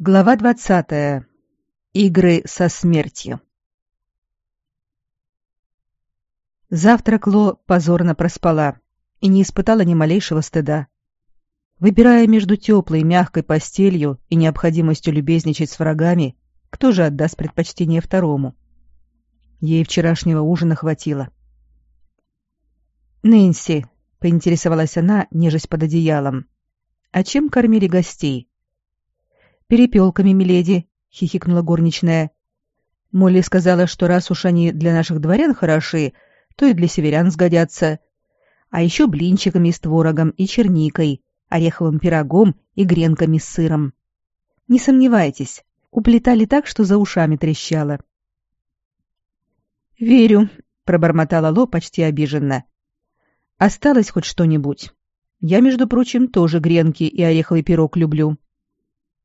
Глава двадцатая. Игры со смертью. Завтрак Ло позорно проспала и не испытала ни малейшего стыда. Выбирая между теплой и мягкой постелью и необходимостью любезничать с врагами, кто же отдаст предпочтение второму? Ей вчерашнего ужина хватило. «Нэнси», — поинтересовалась она, нежесть под одеялом, — «а чем кормили гостей?» Перепелками, миледи», — хихикнула горничная. Молли сказала, что раз уж они для наших дворян хороши, то и для северян сгодятся. А еще блинчиками с творогом и черникой, ореховым пирогом и гренками с сыром. Не сомневайтесь, уплетали так, что за ушами трещало. «Верю», — пробормотала Ло почти обиженно. «Осталось хоть что-нибудь? Я, между прочим, тоже гренки и ореховый пирог люблю».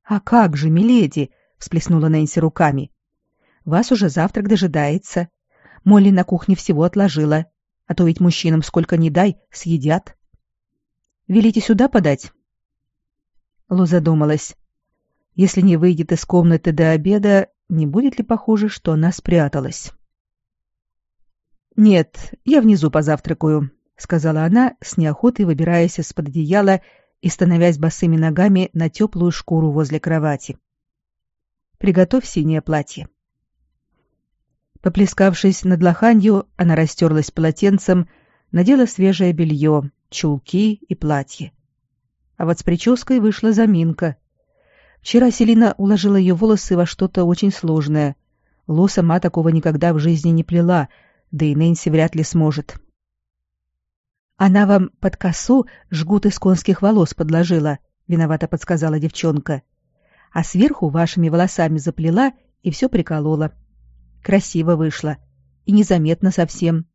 «А как же, миледи!» — всплеснула Нэнси руками. «Вас уже завтрак дожидается. Молли на кухне всего отложила, а то ведь мужчинам сколько ни дай, съедят». «Велите сюда подать?» Лу задумалась. Если не выйдет из комнаты до обеда, не будет ли похоже, что она спряталась? «Нет, я внизу позавтракаю», — сказала она, с неохотой выбираясь из-под одеяла и становясь босыми ногами на теплую шкуру возле кровати. «Приготовь синее платье». Поплескавшись над лоханью, она растерлась полотенцем, надела свежее белье, чулки и платье. А вот с прической вышла заминка. Вчера Селина уложила ее волосы во что-то очень сложное. Ло сама такого никогда в жизни не плела, да и Нэнси вряд ли сможет. Она вам под косу жгут из конских волос подложила, виновато подсказала девчонка. А сверху вашими волосами заплела и все приколола. Красиво вышло и незаметно совсем.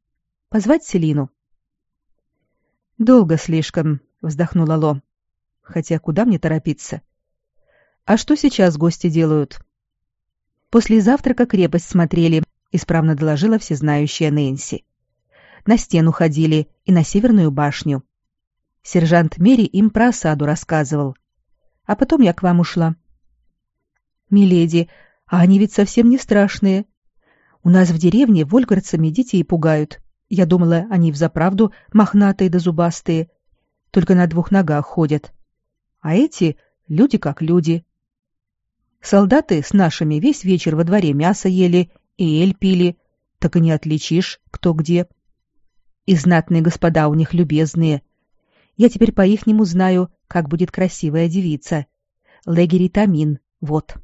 Позвать Селину? Долго слишком, вздохнула Ло. Хотя куда мне торопиться? А что сейчас гости делают? После завтрака крепость смотрели, исправно доложила всезнающая Нэнси на стену ходили и на северную башню. Сержант Мери им про осаду рассказывал. А потом я к вам ушла. Миледи, а они ведь совсем не страшные. У нас в деревне вольгарцами детей пугают. Я думала, они взаправду мохнатые да зубастые, только на двух ногах ходят. А эти — люди как люди. Солдаты с нашими весь вечер во дворе мясо ели и эль пили, так и не отличишь, кто где. — и знатные господа у них любезные. Я теперь по-ихнему знаю, как будет красивая девица. Легери Тамин, вот.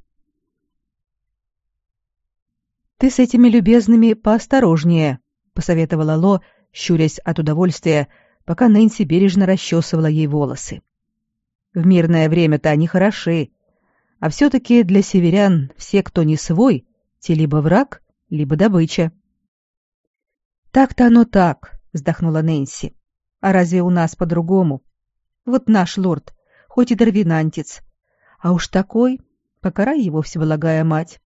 «Ты с этими любезными поосторожнее», — посоветовала Ло, щурясь от удовольствия, пока Нэнси бережно расчесывала ей волосы. «В мирное время-то они хороши, а все-таки для северян все, кто не свой, те либо враг, либо добыча». «Так-то оно так», вздохнула Нэнси. А разве у нас по-другому? Вот наш лорд, хоть и дарвинантец, а уж такой, покарай его всеблагая мать.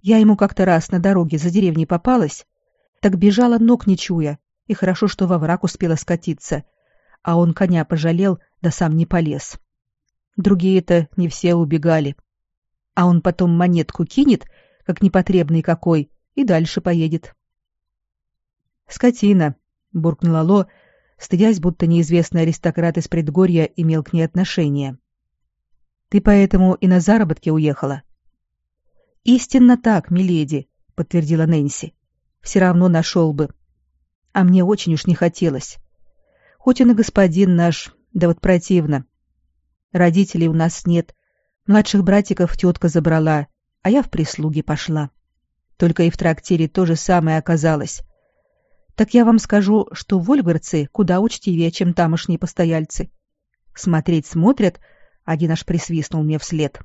Я ему как-то раз на дороге за деревней попалась, так бежала ног не чуя, и хорошо, что во враг успела скатиться, а он коня пожалел, да сам не полез. Другие-то не все убегали. А он потом монетку кинет, как непотребный какой, и дальше поедет. Скотина, буркнула Ло, стыдясь, будто неизвестный аристократ из предгорья имел к ней отношение. Ты поэтому и на заработки уехала. Истинно так, миледи, подтвердила Нэнси. Все равно нашел бы. А мне очень уж не хотелось. Хоть он и господин наш, да вот противно. Родителей у нас нет. Младших братиков тетка забрала, а я в прислуги пошла. Только и в трактире то же самое оказалось. Так я вам скажу, что вольгарцы куда учтивее, чем тамошние постояльцы. Смотреть смотрят, один аж присвистнул мне вслед.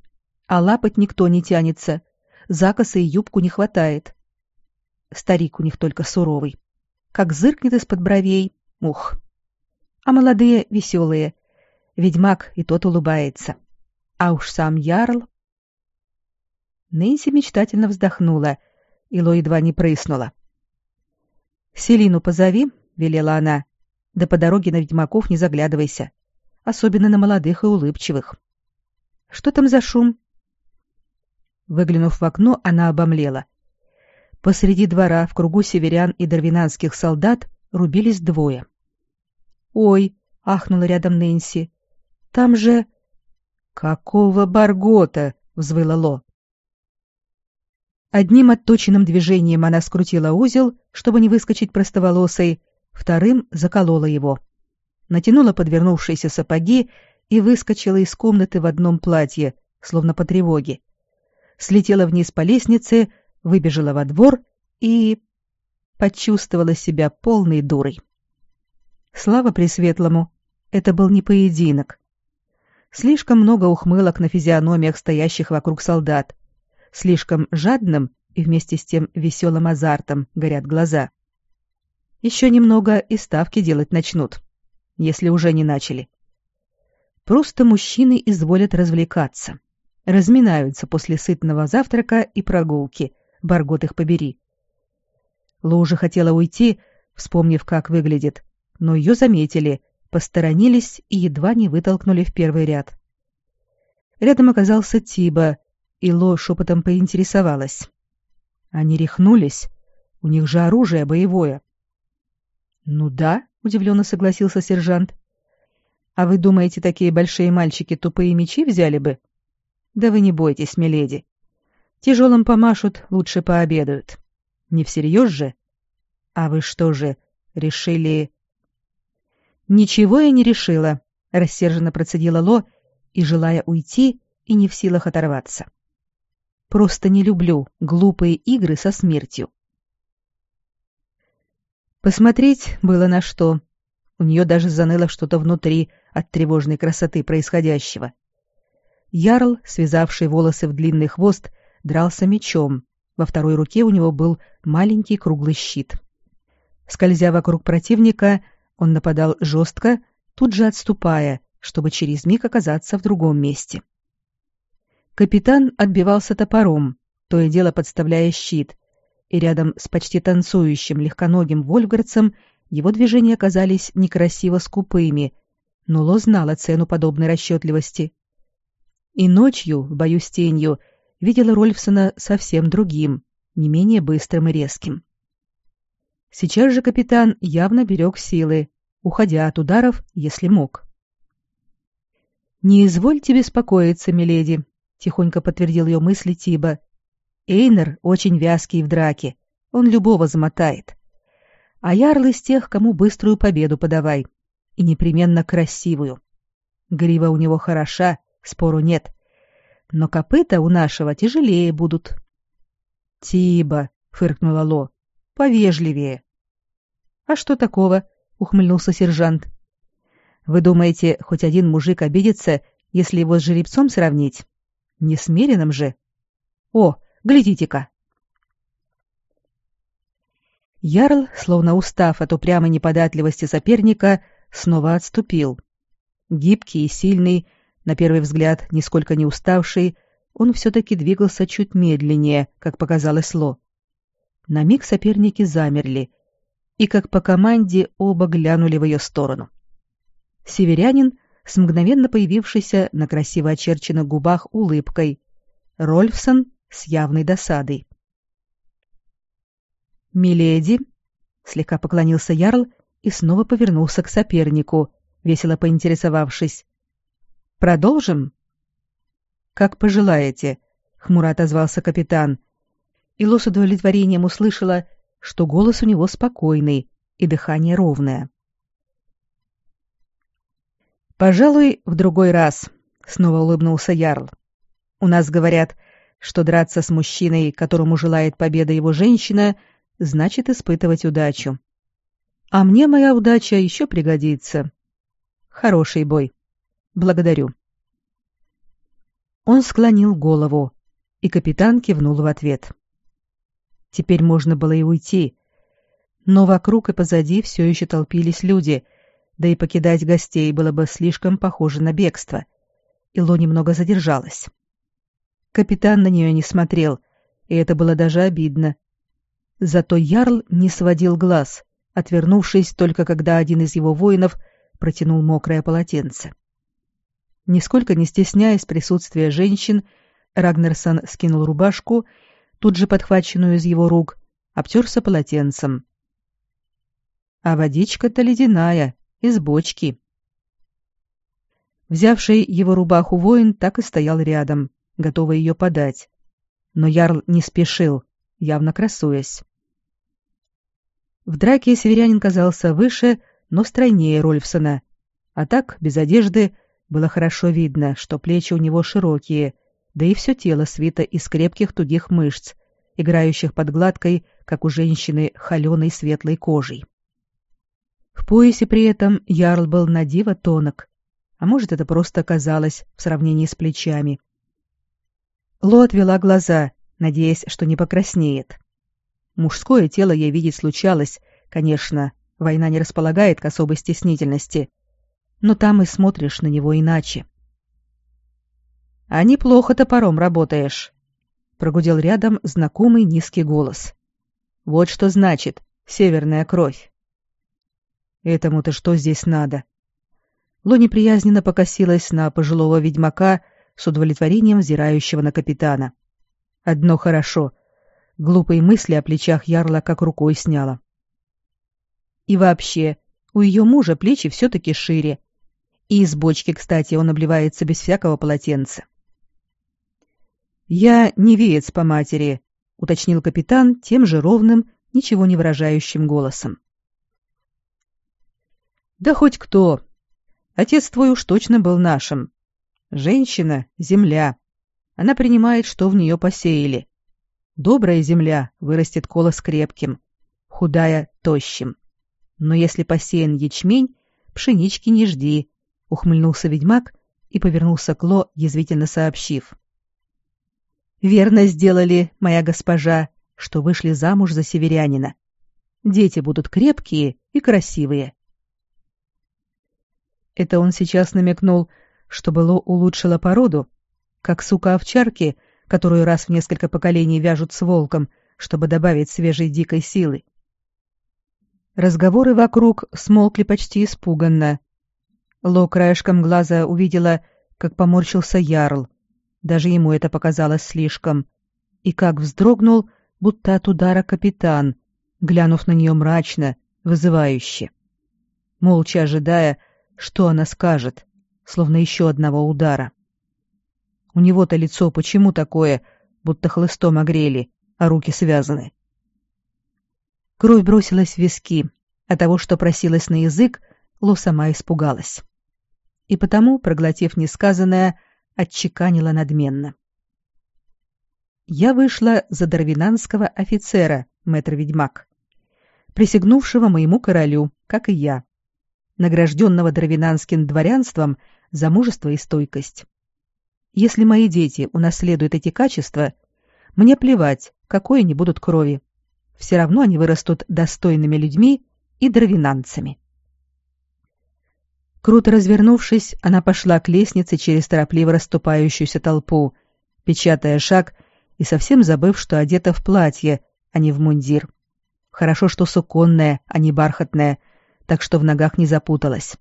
А лапать никто не тянется. Закоса и юбку не хватает. Старик у них только суровый. Как зыркнет из-под бровей, ух. А молодые веселые. Ведьмак и тот улыбается. А уж сам ярл... Нэнси мечтательно вздохнула, и Ло едва не прыснула. «Селину позови», — велела она. «Да по дороге на ведьмаков не заглядывайся. Особенно на молодых и улыбчивых». «Что там за шум?» Выглянув в окно, она обомлела. Посреди двора в кругу северян и дарвинанских солдат рубились двое. «Ой!» — ахнула рядом Нэнси. «Там же...» «Какого баргота?» — взвыла Ло. Одним отточенным движением она скрутила узел, чтобы не выскочить простоволосой, вторым заколола его. Натянула подвернувшиеся сапоги и выскочила из комнаты в одном платье, словно по тревоге. Слетела вниз по лестнице, выбежала во двор и... почувствовала себя полной дурой. Слава Пресветлому, это был не поединок. Слишком много ухмылок на физиономиях стоящих вокруг солдат. Слишком жадным и вместе с тем веселым азартом горят глаза. Еще немного и ставки делать начнут, если уже не начали. Просто мужчины изволят развлекаться. Разминаются после сытного завтрака и прогулки. Баргот их побери. Ло уже хотела уйти, вспомнив, как выглядит, но ее заметили, посторонились и едва не вытолкнули в первый ряд. Рядом оказался Тиба, и Ло шепотом поинтересовалась. Они рехнулись. У них же оружие боевое. «Ну да», — удивленно согласился сержант. А вы думаете, такие большие мальчики тупые мечи взяли бы? Да вы не бойтесь, миледи. Тяжелым помашут, лучше пообедают. Не всерьез же? А вы что же, решили... Ничего я не решила, рассерженно процедила Ло и, желая уйти, и не в силах оторваться. Просто не люблю глупые игры со смертью. Посмотреть было на что. У нее даже заныло что-то внутри от тревожной красоты происходящего. Ярл, связавший волосы в длинный хвост, дрался мечом. Во второй руке у него был маленький круглый щит. Скользя вокруг противника, он нападал жестко, тут же отступая, чтобы через миг оказаться в другом месте. Капитан отбивался топором, то и дело подставляя щит, и рядом с почти танцующим легконогим вольфгардцем его движения казались некрасиво скупыми, но Ло знала цену подобной расчетливости. И ночью, в бою с тенью, видела Рольфсона совсем другим, не менее быстрым и резким. Сейчас же капитан явно берег силы, уходя от ударов, если мог. «Не извольте беспокоиться, миледи», — тихонько подтвердил ее мысли Тиба. «Эйнер очень вязкий в драке, он любого замотает а ярл из тех, кому быструю победу подавай. И непременно красивую. Грива у него хороша, спору нет. Но копыта у нашего тяжелее будут. Тиба, фыркнула Ло, повежливее. А что такого? ухмыльнулся сержант. Вы думаете, хоть один мужик обидится, если его с жеребцом сравнить? Не с же. О, глядите-ка, Ярл, словно устав от упрямой неподатливости соперника, снова отступил. Гибкий и сильный, на первый взгляд нисколько не уставший, он все-таки двигался чуть медленнее, как показалось Ло. На миг соперники замерли, и как по команде оба глянули в ее сторону. Северянин с мгновенно появившейся на красиво очерченных губах улыбкой, Рольфсон с явной досадой. «Миледи», — слегка поклонился Ярл и снова повернулся к сопернику, весело поинтересовавшись. «Продолжим?» «Как пожелаете», — хмуро отозвался капитан. И с удовлетворением услышала, что голос у него спокойный и дыхание ровное. «Пожалуй, в другой раз», — снова улыбнулся Ярл. «У нас говорят, что драться с мужчиной, которому желает победы его женщина — значит испытывать удачу. А мне моя удача еще пригодится. Хороший бой. Благодарю. Он склонил голову, и капитан кивнул в ответ. Теперь можно было и уйти, но вокруг и позади все еще толпились люди, да и покидать гостей было бы слишком похоже на бегство. Ило немного задержалась. Капитан на нее не смотрел, и это было даже обидно. Зато Ярл не сводил глаз, отвернувшись только когда один из его воинов протянул мокрое полотенце. Нисколько не стесняясь присутствия женщин, Рагнерсон скинул рубашку, тут же подхваченную из его рук, обтерся полотенцем. А водичка-то ледяная, из бочки. Взявший его рубаху воин так и стоял рядом, готовый ее подать. Но Ярл не спешил, явно красуясь. В драке северянин казался выше, но стройнее Рольфсона, а так, без одежды, было хорошо видно, что плечи у него широкие, да и все тело свито из крепких тугих мышц, играющих под гладкой, как у женщины, холеной светлой кожей. В поясе при этом ярл был на диво тонок, а может, это просто казалось в сравнении с плечами. Ло отвела глаза, надеясь, что не покраснеет. Мужское тело ей видеть случалось, конечно, война не располагает к особой стеснительности, но там и смотришь на него иначе. «А неплохо топором работаешь», — прогудел рядом знакомый низкий голос. «Вот что значит северная кровь». «Этому-то что здесь надо?» Ло неприязненно покосилась на пожилого ведьмака с удовлетворением взирающего на капитана. Одно хорошо. Глупые мысли о плечах ярла как рукой сняла. И вообще, у ее мужа плечи все-таки шире, и из бочки, кстати, он обливается без всякого полотенца. «Я невеец по матери», — уточнил капитан тем же ровным, ничего не выражающим голосом. «Да хоть кто. Отец твой уж точно был нашим. Женщина — земля. Она принимает, что в нее посеяли. Добрая земля вырастет колос крепким, худая — тощим. Но если посеян ячмень, пшенички не жди, — ухмыльнулся ведьмак и повернулся к Ло, язвительно сообщив. «Верно сделали, моя госпожа, что вышли замуж за северянина. Дети будут крепкие и красивые». Это он сейчас намекнул, чтобы Ло улучшила породу, как сука овчарки, которую раз в несколько поколений вяжут с волком, чтобы добавить свежей дикой силы. Разговоры вокруг смолкли почти испуганно, Ло краешком глаза увидела, как поморщился Ярл. Даже ему это показалось слишком. И как вздрогнул, будто от удара капитан, глянув на нее мрачно, вызывающе. Молча ожидая, что она скажет, словно еще одного удара. У него-то лицо почему такое, будто хлыстом огрели, а руки связаны? Кровь бросилась в виски, а того, что просилась на язык, Ло сама испугалась. И потому, проглотив несказанное, отчеканила надменно. Я вышла за дарвинанского офицера, мэтр-ведьмак, присягнувшего моему королю, как и я, награжденного дарвинанским дворянством за мужество и стойкость. Если мои дети унаследуют эти качества, мне плевать, какой они будут крови. Все равно они вырастут достойными людьми и дарвинанцами. Круто развернувшись, она пошла к лестнице через торопливо расступающуюся толпу, печатая шаг и совсем забыв, что одета в платье, а не в мундир. Хорошо, что суконное, а не бархатное, так что в ногах не запуталась.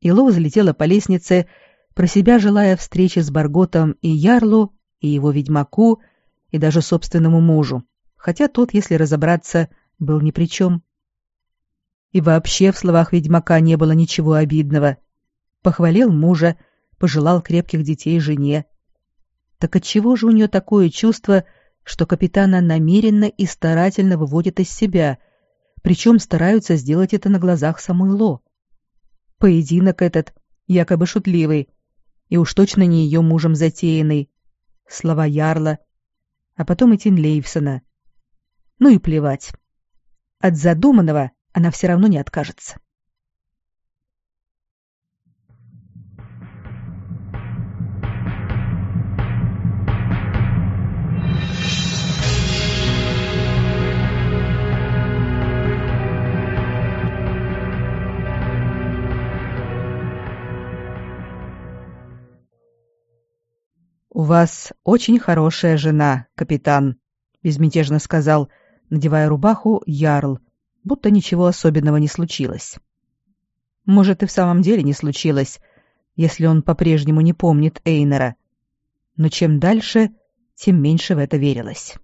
Ило залетела по лестнице, про себя желая встречи с Барготом и Ярлу, и его ведьмаку, и даже собственному мужу, хотя тот, если разобраться, был ни при чем. И вообще в словах ведьмака не было ничего обидного. Похвалил мужа, пожелал крепких детей жене. Так отчего же у нее такое чувство, что капитана намеренно и старательно выводит из себя, причем стараются сделать это на глазах самой Ло? Поединок этот, якобы шутливый, и уж точно не ее мужем затеянный. Слова Ярла, а потом и Тинлейвсона. Ну и плевать. От задуманного она все равно не откажется. «У вас очень хорошая жена, капитан», — безмятежно сказал, надевая рубаху, ярл, будто ничего особенного не случилось. Может, и в самом деле не случилось, если он по-прежнему не помнит Эйнера. Но чем дальше, тем меньше в это верилось.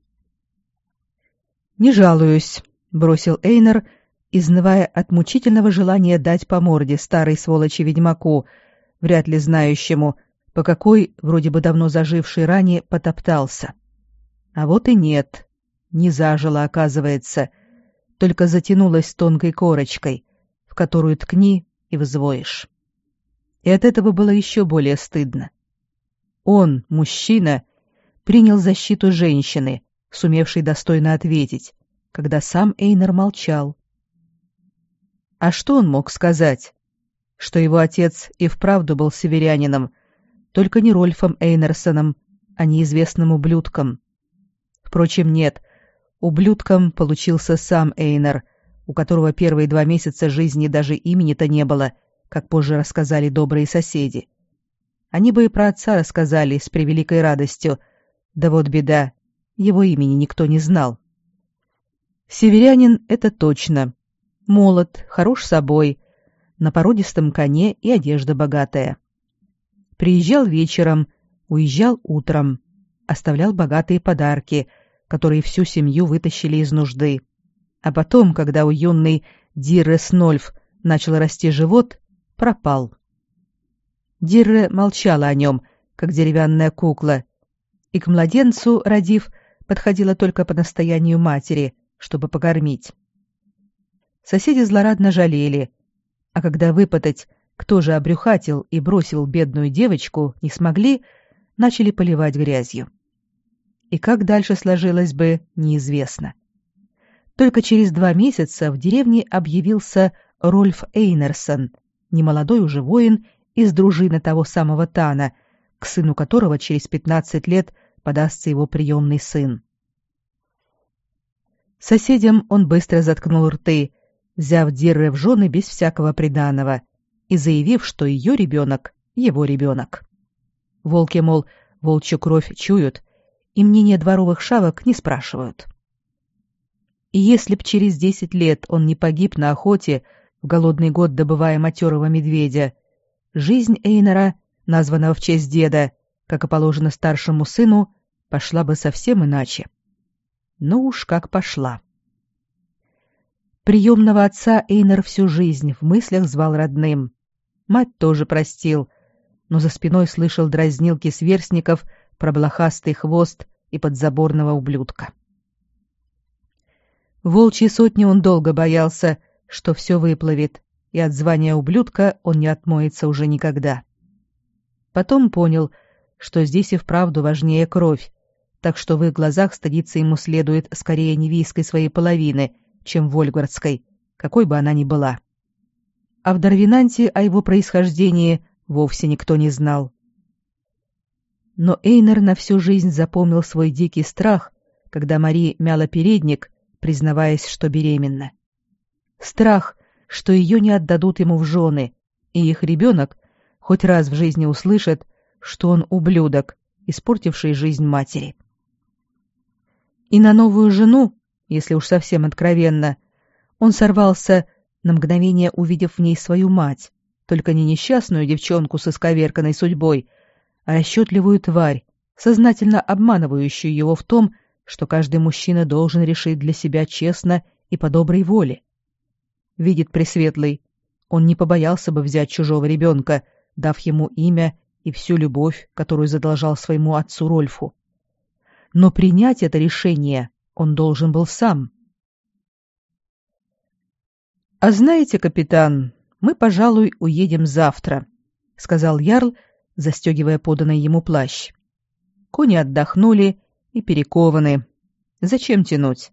«Не жалуюсь», — бросил Эйнер, изнывая от мучительного желания дать по морде старой сволочи-ведьмаку, вряд ли знающему, по какой, вроде бы давно зажившей ране, потоптался. А вот и нет. Не зажило, оказывается, только затянулась тонкой корочкой, в которую ткни и взвоишь. И от этого было еще более стыдно. Он, мужчина, принял защиту женщины, сумевшей достойно ответить, когда сам Эйнер молчал. А что он мог сказать? Что его отец и вправду был северянином, только не Рольфом Эйнерсоном, а неизвестным ублюдком. Впрочем, нет, ублюдком получился сам Эйнер, у которого первые два месяца жизни даже имени-то не было, как позже рассказали добрые соседи. Они бы и про отца рассказали с превеликой радостью, да вот беда, его имени никто не знал. Северянин — это точно. Молод, хорош собой, на породистом коне и одежда богатая. Приезжал вечером, уезжал утром, оставлял богатые подарки, которые всю семью вытащили из нужды. А потом, когда у юной Дирре Снольф начал расти живот, пропал. Дирре молчала о нем, как деревянная кукла, и к младенцу, родив, подходила только по настоянию матери, чтобы покормить. Соседи злорадно жалели, а когда выпытать, кто же обрюхатил и бросил бедную девочку, не смогли, начали поливать грязью. И как дальше сложилось бы, неизвестно. Только через два месяца в деревне объявился Рольф Эйнерсон, немолодой уже воин из дружины того самого Тана, к сыну которого через пятнадцать лет подастся его приемный сын. Соседям он быстро заткнул рты, взяв Дирре в жены без всякого приданого и заявив, что ее ребенок — его ребенок. Волки, мол, волчью кровь чуют, и мнение дворовых шавок не спрашивают. И если б через десять лет он не погиб на охоте, в голодный год добывая матерого медведя, жизнь Эйнера, названного в честь деда, как и положено старшему сыну, пошла бы совсем иначе. Ну уж как пошла. Приемного отца Эйнер всю жизнь в мыслях звал родным. Мать тоже простил, но за спиной слышал дразнилки сверстников про блохастый хвост и подзаборного ублюдка. Волчьей сотни он долго боялся, что все выплывет, и от звания ублюдка он не отмоется уже никогда. Потом понял, что здесь и вправду важнее кровь, так что в их глазах стыдиться ему следует скорее невийской своей половины, чем вольгардской, какой бы она ни была. А в Дарвинанте о его происхождении вовсе никто не знал. Но Эйнер на всю жизнь запомнил свой дикий страх, когда Мари мяла передник, признаваясь, что беременна. Страх, что ее не отдадут ему в жены, и их ребенок хоть раз в жизни услышит, что он ублюдок, испортивший жизнь матери. И на новую жену, если уж совсем откровенно, он сорвался, на мгновение увидев в ней свою мать, только не несчастную девчонку со сковерканной судьбой, а расчетливую тварь, сознательно обманывающую его в том, что каждый мужчина должен решить для себя честно и по доброй воле. Видит Пресветлый, он не побоялся бы взять чужого ребенка, дав ему имя и всю любовь, которую задолжал своему отцу Рольфу но принять это решение он должен был сам. «А знаете, капитан, мы, пожалуй, уедем завтра», — сказал Ярл, застегивая поданный ему плащ. «Кони отдохнули и перекованы. Зачем тянуть?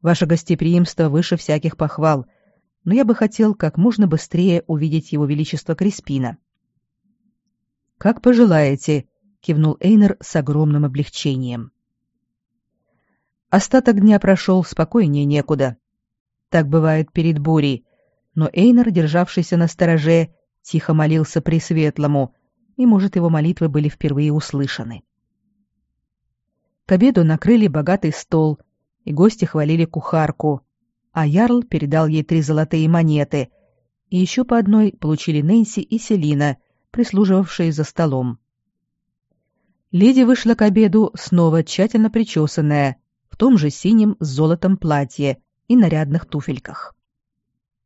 Ваше гостеприимство выше всяких похвал, но я бы хотел как можно быстрее увидеть его величество Криспина». «Как пожелаете», кивнул Эйнер с огромным облегчением. Остаток дня прошел спокойнее некуда. Так бывает перед бурей, но Эйнер, державшийся на стороже, тихо молился Пресветлому, и, может, его молитвы были впервые услышаны. К обеду накрыли богатый стол, и гости хвалили кухарку, а Ярл передал ей три золотые монеты, и еще по одной получили Нэнси и Селина, прислуживавшие за столом. Леди вышла к обеду снова тщательно причесанная, в том же синем с золотом платье и нарядных туфельках.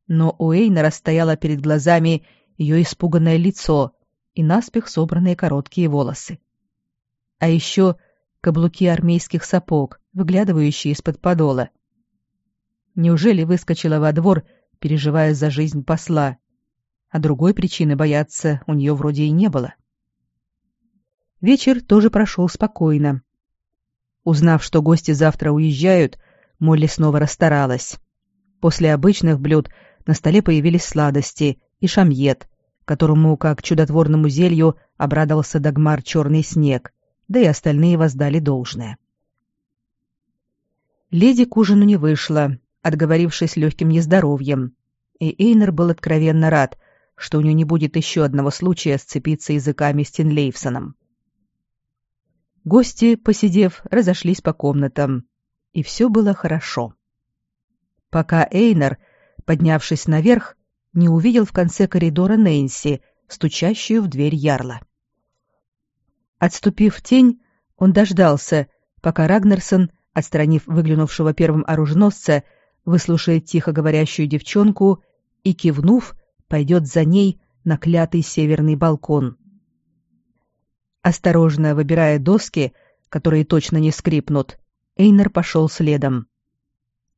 Но у Эйнера стояло перед глазами ее испуганное лицо и наспех собранные короткие волосы. А еще каблуки армейских сапог, выглядывающие из-под подола. Неужели выскочила во двор, переживая за жизнь посла? А другой причины бояться у нее вроде и не было. Вечер тоже прошел спокойно. Узнав, что гости завтра уезжают, Молли снова расстаралась. После обычных блюд на столе появились сладости и шамьет, которому, как чудотворному зелью, обрадовался Дагмар Черный Снег, да и остальные воздали должное. Леди к ужину не вышла, отговорившись легким нездоровьем, и Эйнер был откровенно рад, что у нее не будет еще одного случая сцепиться языками с Тинлейфсоном. Гости, посидев, разошлись по комнатам, и все было хорошо. Пока Эйнер, поднявшись наверх, не увидел в конце коридора Нэнси, стучащую в дверь ярла. Отступив в тень, он дождался, пока Рагнерсон, отстранив выглянувшего первым оруженосца, выслушает тихо говорящую девчонку и, кивнув, пойдет за ней на клятый северный балкон. Осторожно выбирая доски, которые точно не скрипнут, Эйнер пошел следом.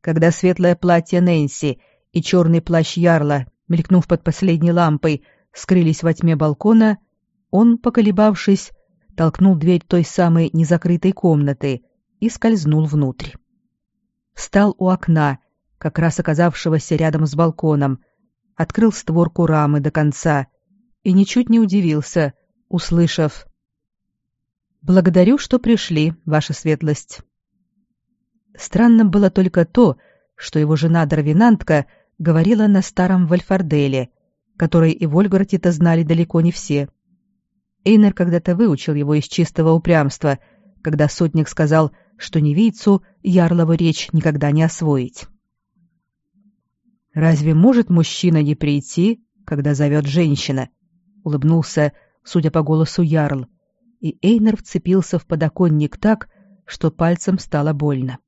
Когда светлое платье Нэнси и черный плащ Ярла, мелькнув под последней лампой, скрылись во тьме балкона, он, поколебавшись, толкнул дверь той самой незакрытой комнаты и скользнул внутрь. Встал у окна, как раз оказавшегося рядом с балконом, открыл створку рамы до конца и ничуть не удивился, услышав «Благодарю, что пришли, ваша светлость». Странно было только то, что его жена-дарвинантка говорила на старом Вальфарделе, который и в Ольгороде-то знали далеко не все. Эйнер когда-то выучил его из чистого упрямства, когда сотник сказал, что невийцу ярлову речь никогда не освоить. «Разве может мужчина не прийти, когда зовет женщина?» — улыбнулся, судя по голосу ярл, и Эйнер вцепился в подоконник так, что пальцем стало больно.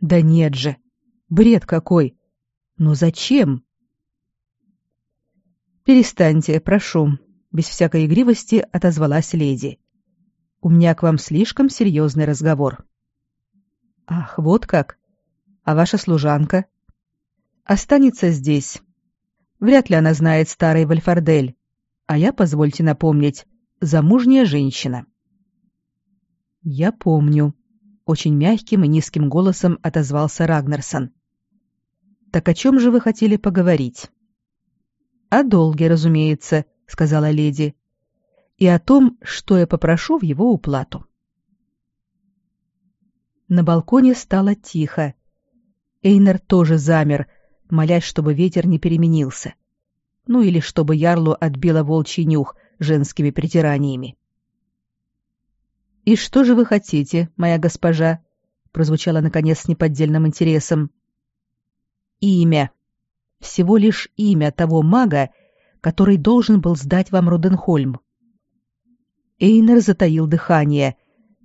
«Да нет же! Бред какой! Но зачем?» «Перестаньте, прошу», без всякой игривости отозвалась леди. У меня к вам слишком серьезный разговор. Ах, вот как. А ваша служанка останется здесь. Вряд ли она знает старый Вальфардель, а я, позвольте напомнить, замужняя женщина. Я помню, очень мягким и низким голосом отозвался Рагнарсон. Так о чем же вы хотели поговорить? О долге, разумеется, сказала леди, и о том, что я попрошу в его уплату. На балконе стало тихо. Эйнер тоже замер, молясь, чтобы ветер не переменился. Ну или чтобы ярлу отбила волчий нюх женскими притираниями. «И что же вы хотите, моя госпожа?» прозвучало, наконец, с неподдельным интересом. «Имя. Всего лишь имя того мага, который должен был сдать вам Руденхольм. Эйнер затаил дыхание,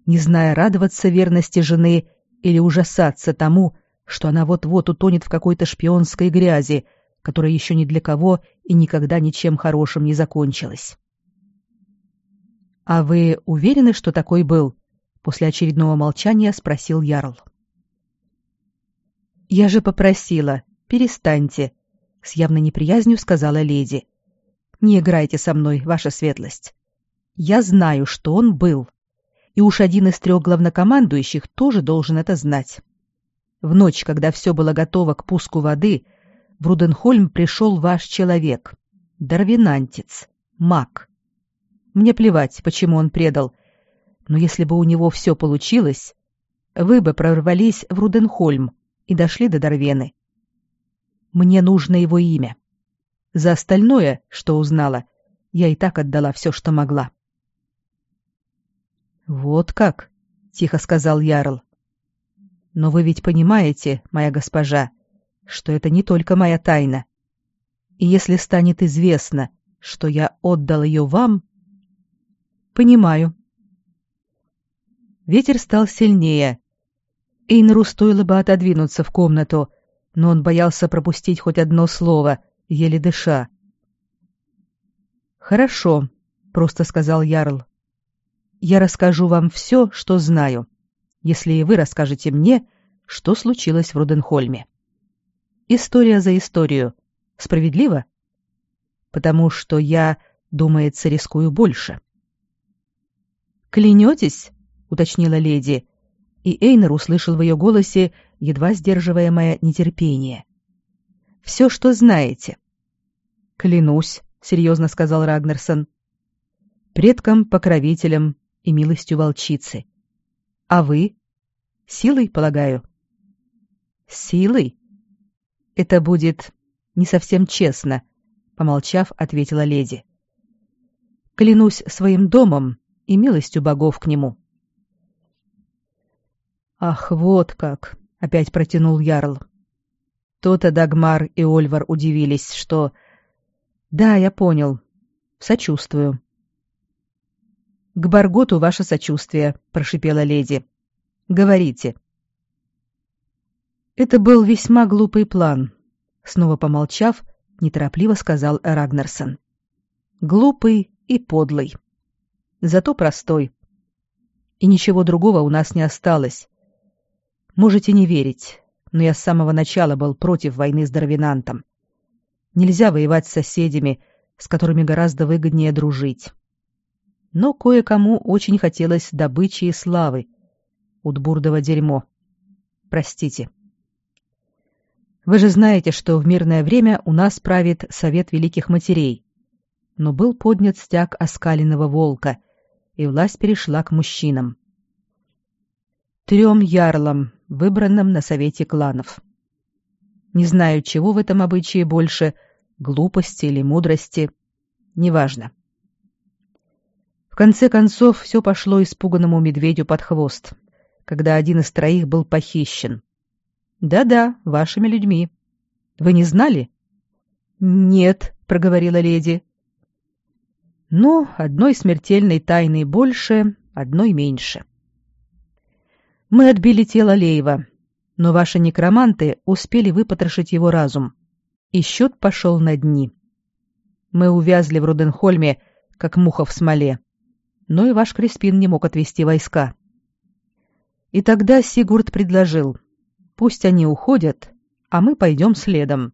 не зная радоваться верности жены или ужасаться тому, что она вот-вот утонет в какой-то шпионской грязи, которая еще ни для кого и никогда ничем хорошим не закончилась. «А вы уверены, что такой был?» После очередного молчания спросил Ярл. «Я же попросила, перестаньте», — с явной неприязнью сказала леди. Не играйте со мной, ваша светлость. Я знаю, что он был. И уж один из трех главнокомандующих тоже должен это знать. В ночь, когда все было готово к пуску воды, в Руденхольм пришел ваш человек. Дарвинантец. Маг. Мне плевать, почему он предал. Но если бы у него все получилось, вы бы прорвались в Руденхольм и дошли до Дарвены. Мне нужно его имя. За остальное, что узнала, я и так отдала все, что могла. «Вот как?» — тихо сказал Ярл. «Но вы ведь понимаете, моя госпожа, что это не только моя тайна. И если станет известно, что я отдал ее вам...» «Понимаю. Ветер стал сильнее. Эйнеру стоило бы отодвинуться в комнату, но он боялся пропустить хоть одно слово, еле дыша. «Хорошо», — просто сказал Ярл. «Я расскажу вам все, что знаю, если и вы расскажете мне, что случилось в Руденхольме. История за историю. Справедливо? Потому что я, думается, рискую больше». «Клянетесь?» — уточнила леди, и Эйнер услышал в ее голосе едва сдерживаемое нетерпение. «Все, что знаете». «Клянусь», — серьезно сказал Рагнерсон. «Предкам, покровителям и милостью волчицы. А вы? Силой, полагаю?» «Силой? Это будет не совсем честно», — помолчав, ответила леди. «Клянусь своим домом и милостью богов к нему». «Ах, вот как!» — опять протянул Ярл. То-то Дагмар и Ольвар удивились, что... «Да, я понял. Сочувствую». «К Барготу ваше сочувствие», — прошипела леди. «Говорите». «Это был весьма глупый план», — снова помолчав, неторопливо сказал Рагнарсон. «Глупый и подлый. Зато простой. И ничего другого у нас не осталось. Можете не верить, но я с самого начала был против войны с Дарвинантом. Нельзя воевать с соседями, с которыми гораздо выгоднее дружить. Но кое-кому очень хотелось добычи и славы. Утбурдово дерьмо. Простите. Вы же знаете, что в мирное время у нас правит Совет Великих Матерей. Но был поднят стяг оскаленного волка, и власть перешла к мужчинам. Трем ярлам, выбранном на совете кланов. Не знаю, чего в этом обычае больше — глупости или мудрости. Неважно. В конце концов, все пошло испуганному медведю под хвост, когда один из троих был похищен. Да-да, вашими людьми. Вы не знали? Нет, проговорила леди. Но одной смертельной тайны больше, одной меньше. — мы отбили тело Леева, но ваши некроманты успели выпотрошить его разум, и счет пошел на дни. Мы увязли в Руденхольме, как муха в смоле, но и ваш Креспин не мог отвести войска. И тогда Сигурд предложил, пусть они уходят, а мы пойдем следом,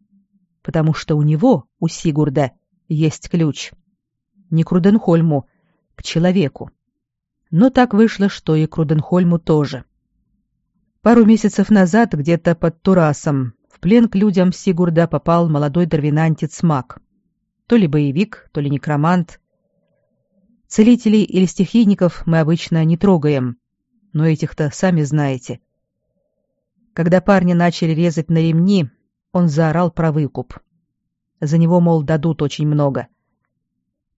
потому что у него, у Сигурда, есть ключ. Не к Руденхольму, к человеку. Но так вышло, что и к Руденхольму тоже. Пару месяцев назад, где-то под Турасом, в плен к людям Сигурда попал молодой дарвинантец Мак. То ли боевик, то ли некромант. Целителей или стихийников мы обычно не трогаем, но этих-то сами знаете. Когда парни начали резать на ремни, он заорал про выкуп. За него, мол, дадут очень много.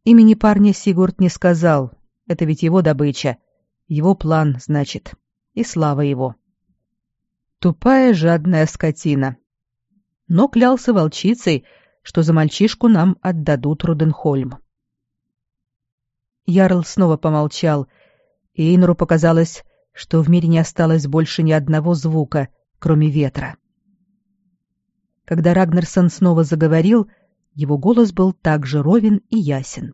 Имени парня Сигурд не сказал, это ведь его добыча, его план, значит, и слава его. Тупая жадная скотина. Но клялся волчицей, что за мальчишку нам отдадут Руденхольм. Ярл снова помолчал, и Эйнру показалось, что в мире не осталось больше ни одного звука, кроме ветра. Когда Рагнерсон снова заговорил, его голос был также ровен и ясен.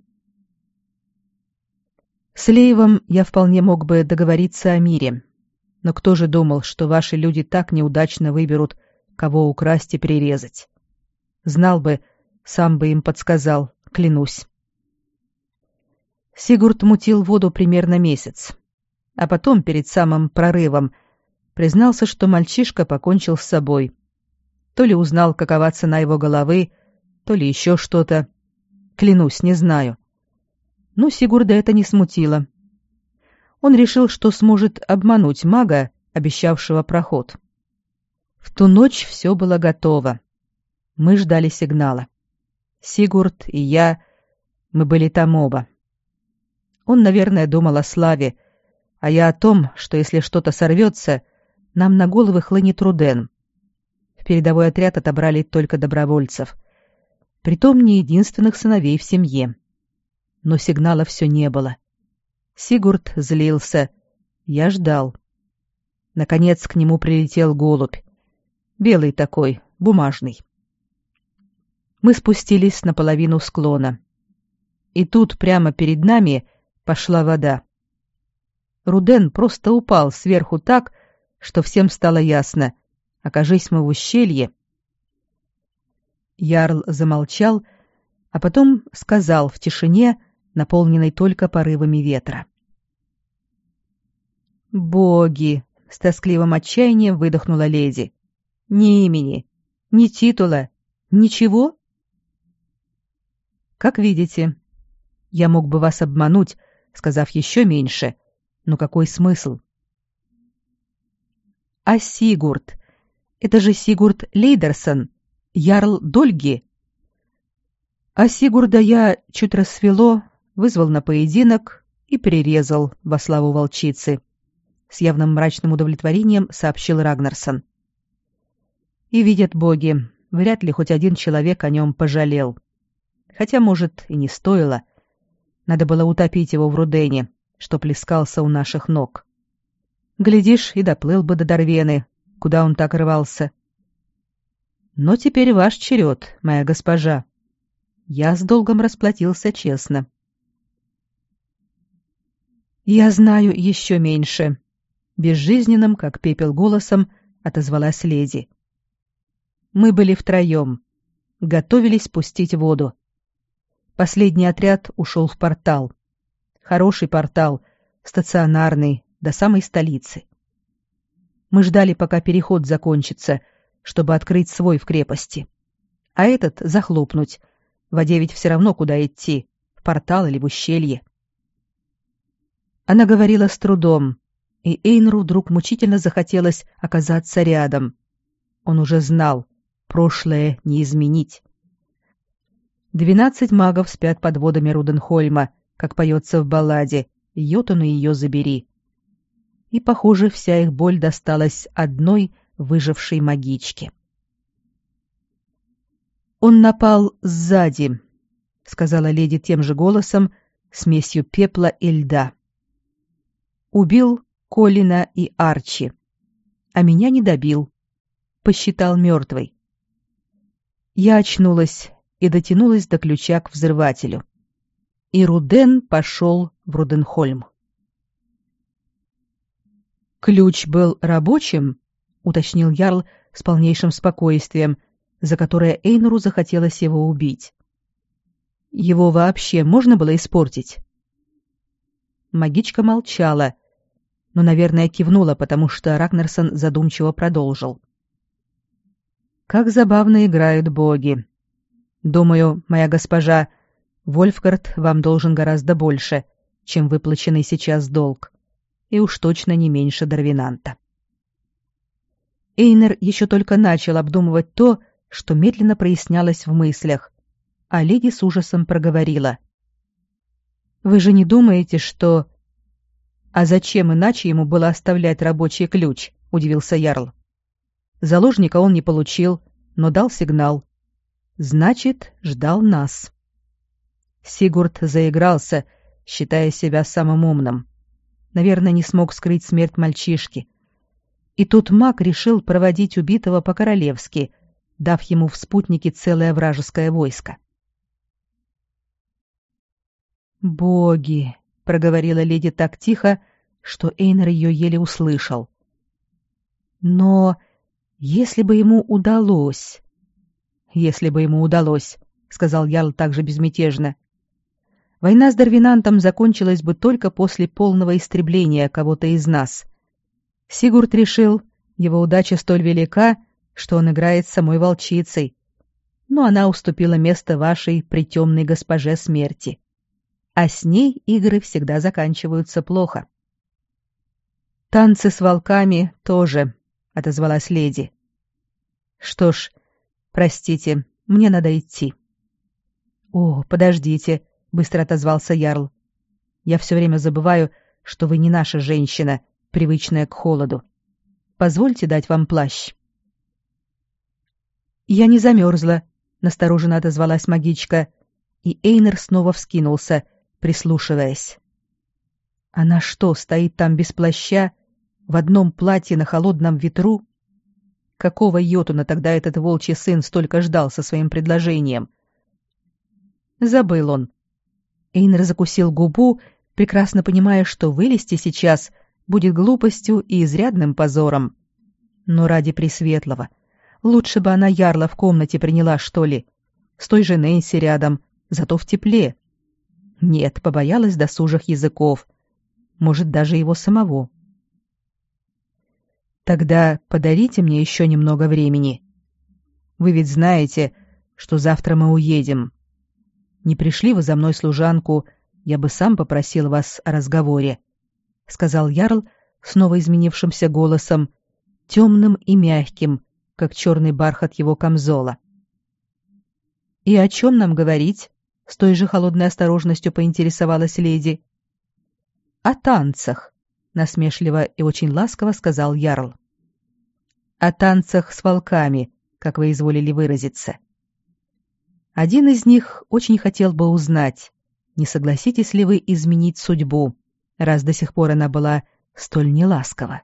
С Леевым я вполне мог бы договориться о мире, но кто же думал, что ваши люди так неудачно выберут, кого украсть и прирезать? Знал бы, сам бы им подсказал, клянусь. Сигурд мутил воду примерно месяц, а потом, перед самым прорывом, признался, что мальчишка покончил с собой. То ли узнал, какова цена его головы, то ли еще что-то. Клянусь, не знаю. Но Сигурда это не смутило он решил, что сможет обмануть мага, обещавшего проход. В ту ночь все было готово. Мы ждали сигнала. Сигурд и я, мы были там оба. Он, наверное, думал о славе, а я о том, что если что-то сорвется, нам на головы хлынет Руден. В передовой отряд отобрали только добровольцев. Притом не единственных сыновей в семье. Но сигнала все не было. — Сигурд злился, Я ждал. Наконец к нему прилетел голубь. Белый такой, бумажный. Мы спустились на половину склона. И тут прямо перед нами пошла вода. Руден просто упал сверху так, что всем стало ясно. Окажись мы в ущелье. Ярл замолчал, а потом сказал в тишине, наполненной только порывами ветра. «Боги!» — с тоскливым отчаянием выдохнула леди. «Ни имени, ни титула, ничего?» «Как видите, я мог бы вас обмануть, сказав еще меньше, но какой смысл?» «А Сигурд? Это же Сигурд Лейдерсон, ярл Дольги!» А Сигурда я чуть рассвело, вызвал на поединок и перерезал во славу волчицы с явным мрачным удовлетворением сообщил Рагнарсон. И видят боги, вряд ли хоть один человек о нем пожалел. Хотя, может, и не стоило. Надо было утопить его в Рудене, что плескался у наших ног. Глядишь, и доплыл бы до Дорвены, куда он так рвался. Но теперь ваш черед, моя госпожа. Я с долгом расплатился честно. Я знаю еще меньше, безжизненным, как пепел голосом, отозвалась леди. Мы были втроем. Готовились пустить воду. Последний отряд ушел в портал. Хороший портал, стационарный, до самой столицы. Мы ждали, пока переход закончится, чтобы открыть свой в крепости. А этот захлопнуть. В воде ведь все равно куда идти, в портал или в ущелье. Она говорила с трудом, и Эйнру вдруг мучительно захотелось оказаться рядом. Он уже знал, прошлое не изменить. Двенадцать магов спят под водами Руденхольма, как поется в балладе «Йотуну ее забери». И, похоже, вся их боль досталась одной выжившей магичке. «Он напал сзади», — сказала леди тем же голосом, смесью пепла и льда. «Убил Колина и Арчи. А меня не добил. Посчитал мертвой. Я очнулась и дотянулась до ключа к взрывателю. И Руден пошел в Руденхольм. «Ключ был рабочим?» — уточнил Ярл с полнейшим спокойствием, за которое Эйнору захотелось его убить. «Его вообще можно было испортить?» Магичка молчала, но, наверное, кивнула, потому что Рагнарсон задумчиво продолжил. «Как забавно играют боги. Думаю, моя госпожа, Вольфгард вам должен гораздо больше, чем выплаченный сейчас долг, и уж точно не меньше Дарвинанта». Эйнер еще только начал обдумывать то, что медленно прояснялось в мыслях, а леди с ужасом проговорила. «Вы же не думаете, что...» А зачем иначе ему было оставлять рабочий ключ? удивился Ярл. Заложника он не получил, но дал сигнал. Значит, ждал нас. Сигурд заигрался, считая себя самым умным. Наверное, не смог скрыть смерть мальчишки. И тут маг решил проводить убитого по-королевски, дав ему в спутники целое вражеское войско. «Боги!» проговорила леди так тихо, что Эйнер ее еле услышал. Но если бы ему удалось... Если бы ему удалось, сказал Ярл также безмятежно. Война с Дарвинантом закончилась бы только после полного истребления кого-то из нас. Сигурд решил, его удача столь велика, что он играет с самой волчицей. Но она уступила место вашей притемной госпоже смерти а с ней игры всегда заканчиваются плохо. «Танцы с волками тоже», — отозвалась леди. «Что ж, простите, мне надо идти». «О, подождите», — быстро отозвался Ярл. «Я все время забываю, что вы не наша женщина, привычная к холоду. Позвольте дать вам плащ». «Я не замерзла», — настороженно отозвалась магичка, и Эйнер снова вскинулся — прислушиваясь. Она что, стоит там без плаща, в одном платье на холодном ветру? Какого йотуна тогда этот волчий сын столько ждал со своим предложением? Забыл он. Эйнер закусил губу, прекрасно понимая, что вылезти сейчас будет глупостью и изрядным позором. Но ради Пресветлого. Лучше бы она ярла в комнате приняла, что ли. С той же Нэнси рядом, зато в тепле. Нет, побоялась досужих языков. Может, даже его самого. Тогда подарите мне еще немного времени. Вы ведь знаете, что завтра мы уедем. Не пришли вы за мной служанку, я бы сам попросил вас о разговоре, — сказал Ярл снова изменившимся голосом, темным и мягким, как черный бархат его камзола. «И о чем нам говорить?» — с той же холодной осторожностью поинтересовалась леди. «О танцах», — насмешливо и очень ласково сказал Ярл. «О танцах с волками, как вы изволили выразиться. Один из них очень хотел бы узнать, не согласитесь ли вы изменить судьбу, раз до сих пор она была столь неласкова.